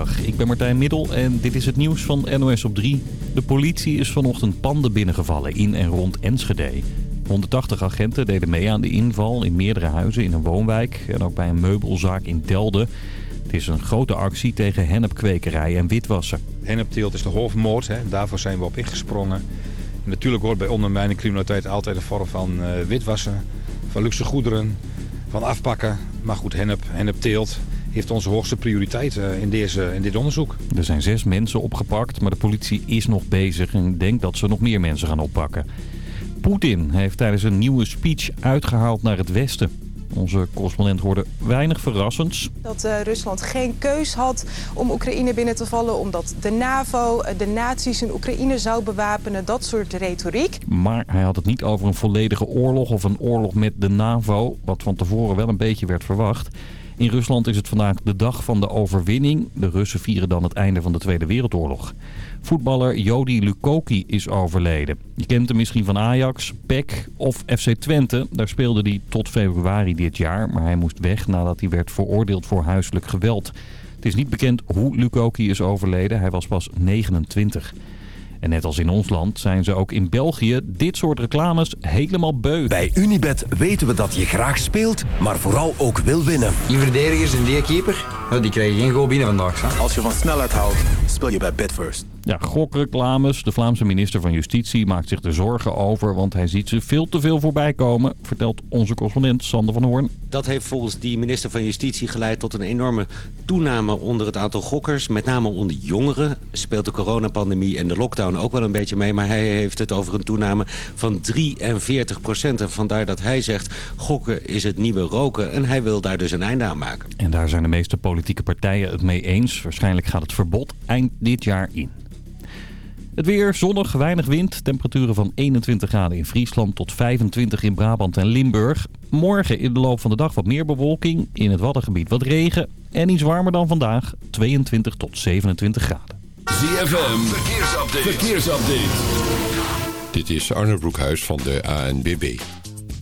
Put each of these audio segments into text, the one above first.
Ik ben Martijn Middel en dit is het nieuws van NOS op 3. De politie is vanochtend panden binnengevallen in en rond Enschede. 180 agenten deden mee aan de inval in meerdere huizen in een woonwijk en ook bij een meubelzaak in Delden. Het is een grote actie tegen hennepkwekerij en witwassen. Hennepteelt is de hoofdmoord, hè. daarvoor zijn we op ingesprongen. En natuurlijk hoort bij ondermijning criminaliteit altijd een vorm van uh, witwassen, van luxe goederen, van afpakken. Maar goed, hennep, hennepteelt heeft onze hoogste prioriteit uh, in, deze, in dit onderzoek. Er zijn zes mensen opgepakt, maar de politie is nog bezig en denkt dat ze nog meer mensen gaan oppakken. Poetin heeft tijdens een nieuwe speech uitgehaald naar het westen. Onze correspondent hoorde weinig verrassends. Dat uh, Rusland geen keus had om Oekraïne binnen te vallen... omdat de NAVO de nazi's in Oekraïne zou bewapenen, dat soort retoriek. Maar hij had het niet over een volledige oorlog of een oorlog met de NAVO... wat van tevoren wel een beetje werd verwacht. In Rusland is het vandaag de dag van de overwinning. De Russen vieren dan het einde van de Tweede Wereldoorlog. Voetballer Jody Lukoki is overleden. Je kent hem misschien van Ajax, PEC of FC Twente. Daar speelde hij tot februari dit jaar, maar hij moest weg nadat hij werd veroordeeld voor huiselijk geweld. Het is niet bekend hoe Lukoki is overleden, hij was pas 29. En net als in ons land zijn ze ook in België dit soort reclames helemaal beu. Bij Unibet weten we dat je graag speelt, maar vooral ook wil winnen. Die verdedigers en die keeper, die krijgen geen goal binnen vandaag. Als je van snelheid houdt, speel je bij BetFirst. Ja, gokreclames. De Vlaamse minister van Justitie maakt zich er zorgen over... want hij ziet ze veel te veel voorbij komen... vertelt onze correspondent Sander van Hoorn. Dat heeft volgens die minister van Justitie geleid tot een enorme toename onder het aantal gokkers. Met name onder jongeren speelt de coronapandemie en de lockdown ook wel een beetje mee. Maar hij heeft het over een toename van 43 procent. En vandaar dat hij zegt, gokken is het nieuwe roken. En hij wil daar dus een einde aan maken. En daar zijn de meeste politieke partijen het mee eens. Waarschijnlijk gaat het verbod eind dit jaar in. Het weer zonnig, weinig wind. Temperaturen van 21 graden in Friesland tot 25 in Brabant en Limburg. Morgen in de loop van de dag wat meer bewolking. In het Waddengebied wat regen. En iets warmer dan vandaag. 22 tot 27 graden. ZFM, verkeersupdate. verkeersupdate. Dit is Arne Broekhuis van de ANBB.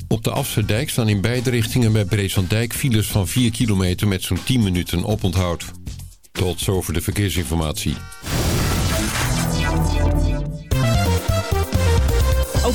Op de Afserdijk staan in beide richtingen bij Breeslanddijk files van 4 kilometer met zo'n 10 minuten oponthoud. Tot zover de verkeersinformatie.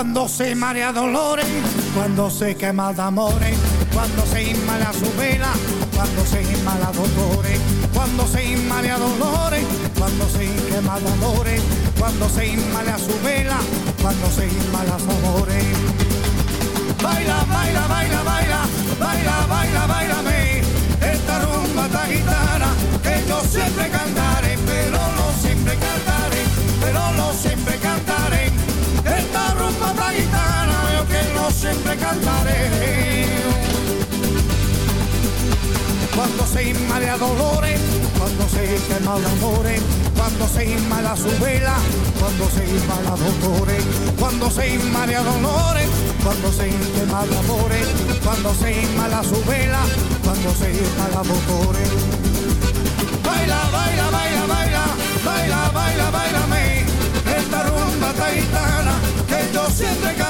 Cuando se marea dolores, cuando se quema de amores, cuando se inmala su vela, cuando se inmala dolores, cuando se inmala dolores, cuando se quema de amores, cuando se inmala su vela, cuando se inmala su amores. Baila, baila, baila, baila, baila, siempre cantaré. Cuando se inmala dolores, cuando se quema de amores, cuando se inmala su vela, cuando se inmala dolores, cuando se inmala dolores, cuando se quema de amores, cuando se inmala su vela, cuando se inmala dolores. Baila, baila, baila, baila, baila, baila, bailame, esta rumba taitana que yo siempre no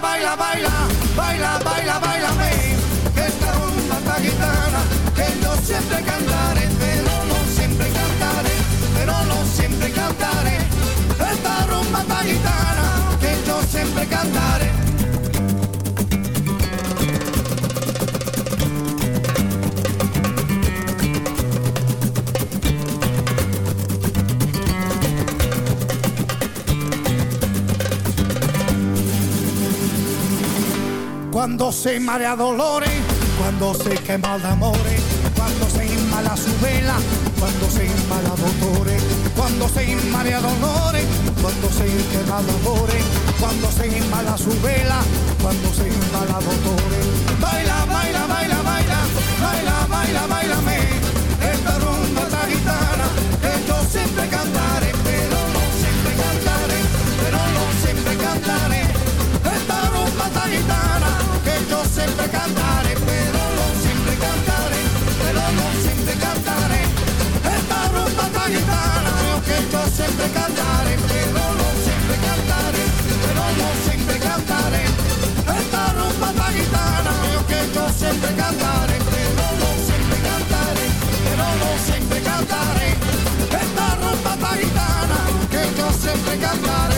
Baila, baila, baila, baila, baila, baila, esta rumba esta gitana que yo siempre cantaré, pero no siempre cantaré, pero no siempre cantaré. Esta rumba esta gitana que yo siempre cantaré. Cuando se marea dolores, cuando se quema de amores, cuando se inmala su vela, cuando se inmala dolores, cuando se inmala dolores, cuando se quema de amores, cuando se inmala su vela, cuando se inmala dolores. Baila, baila, baila, baila, baila, baila, bailame, esta rumba esta gitana que yo siempre cantaré, siempre cantaré, pero no siempre cantaré, pero no siempre cantaré. Esta rumba esta gitana que yo siempre cantaré, pero no siempre cantaré, pero no siempre cantaré. Esta rumba esta gitana que yo siempre cantaré, pero no siempre cantaré, pero no siempre cantaré. Esta rumba esta gitana que yo siempre cantaré.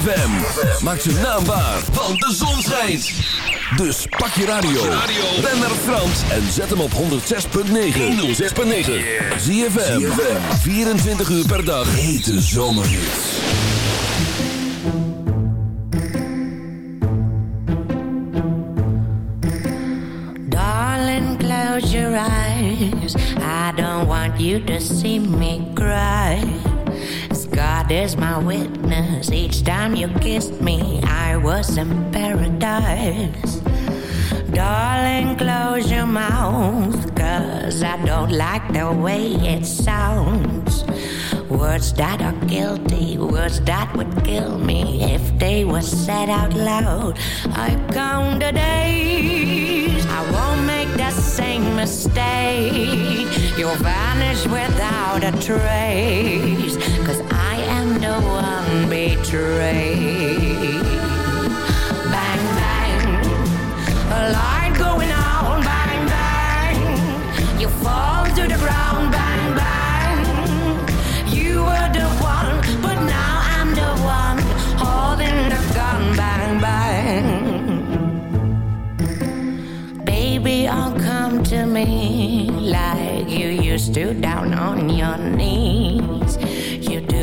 ZFM. Maak zijn naam waar, want de zon schijnt. Dus pak je radio. Ben naar Frans en zet hem op 106.9. 106.9. ZFM. 24 uur per dag. Hete zomerhits. Darling, close your eyes. I don't want you to see me cry. God is my witness, each time you kissed me, I was in paradise. Darling, close your mouth, cause I don't like the way it sounds. Words that are guilty, words that would kill me if they were said out loud. I count the days, I won't make the same mistake. You'll vanish without a trace, cause I the one betrayed. Bang, bang, a light going on, bang, bang. You fall to the ground, bang, bang. You were the one, but now I'm the one holding the gun, bang, bang. Baby, oh, come to me like you used to down on your knees.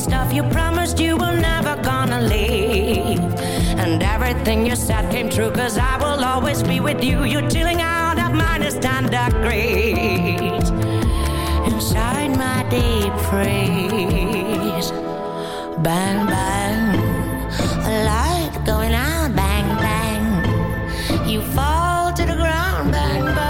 stuff. You promised you were never gonna leave. And everything you said came true, cause I will always be with you. You're chilling out at minus 10 degrees. Inside my deep freeze. Bang, bang. A light going out, bang, bang. You fall to the ground, bang, bang.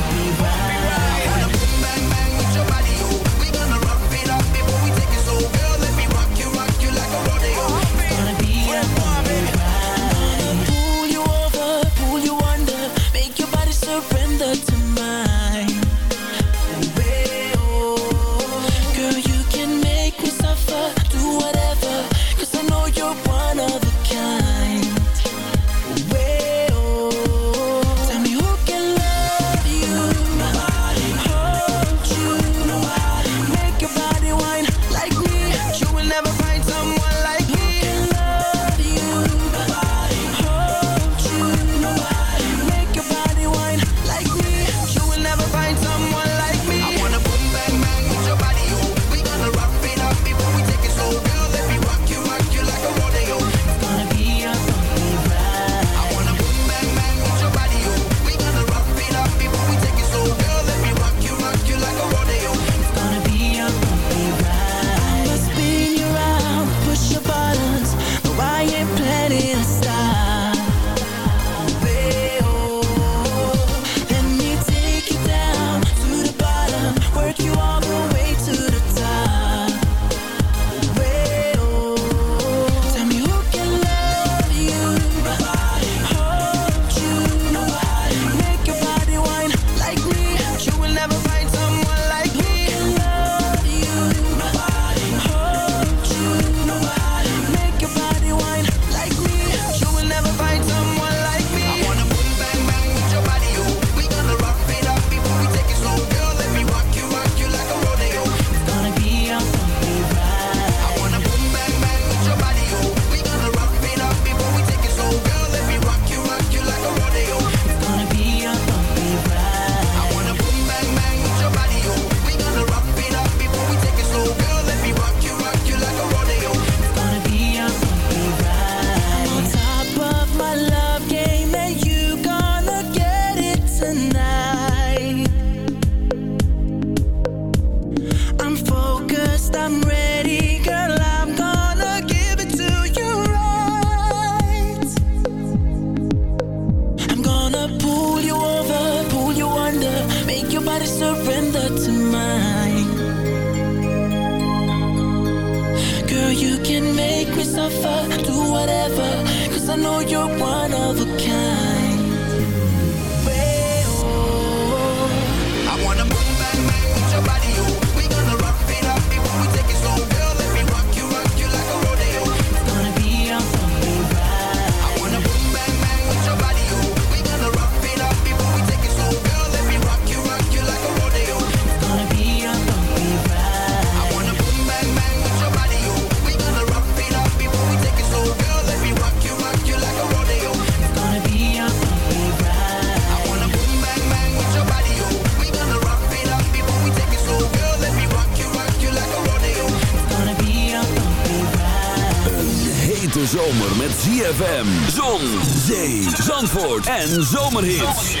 En Zomerhits.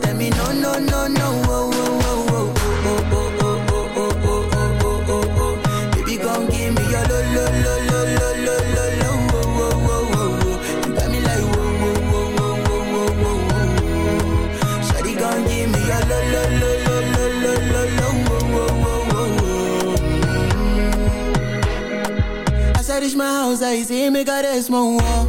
tell me no, no, no, no, oh, oh, oh, oh, oh, oh, oh, oh, oh, oh, oh, oh, oh, oh, baby, come give me your lo, lo, lo, lo, lo, lo, lo, lo, oh, oh, oh, oh, oh, you got me like whoa, whoa, whoa, whoa, whoa, whoa, whoa, whoa, shawty, come give me your lo, lo, lo, lo, lo, lo, lo, lo, oh, oh, oh, oh, oh, as I reach my house, I see me got a small walk.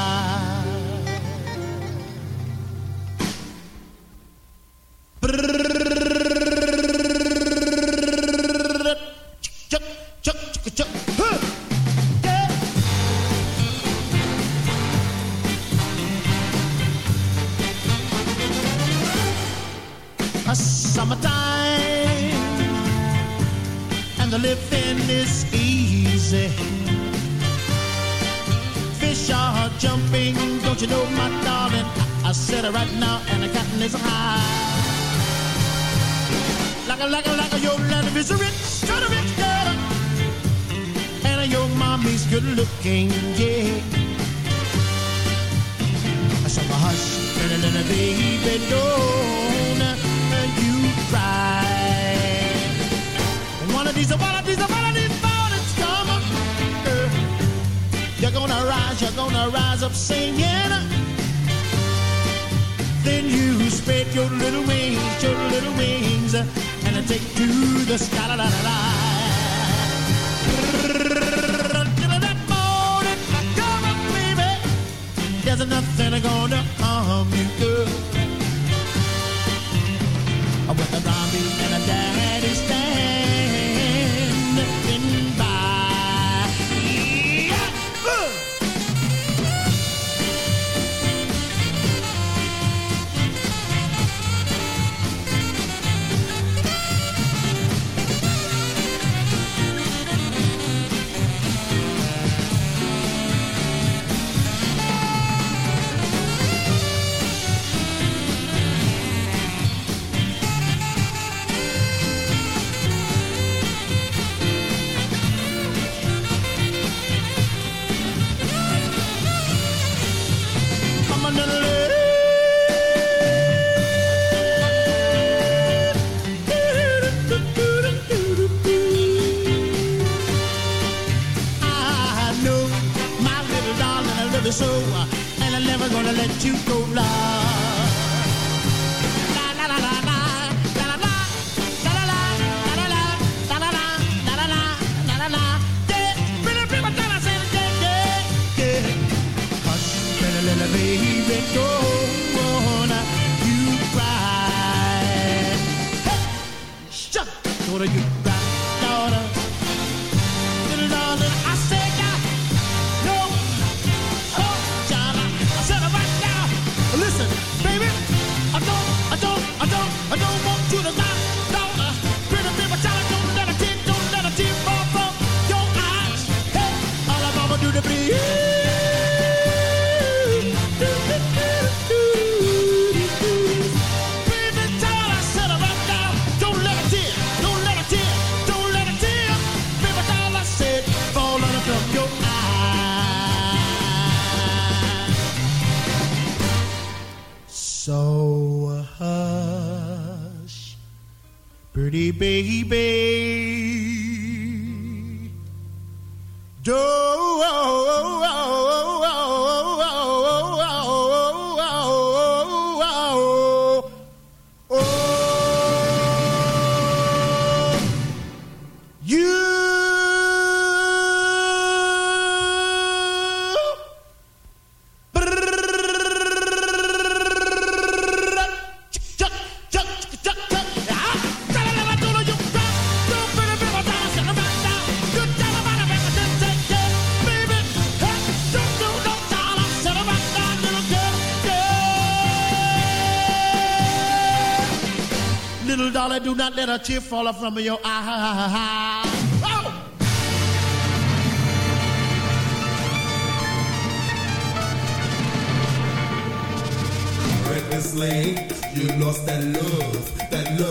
quem did. So hush, little baby, don't you cry. One of these, one of these, one of these mornings come, girl. You're gonna rise, you're gonna rise up singing. Then you spread your little wings, your little wings, and take to the sky. La, la, la, la. a tear falling from your eye. Oh! Recklessly, you lost that love, that love.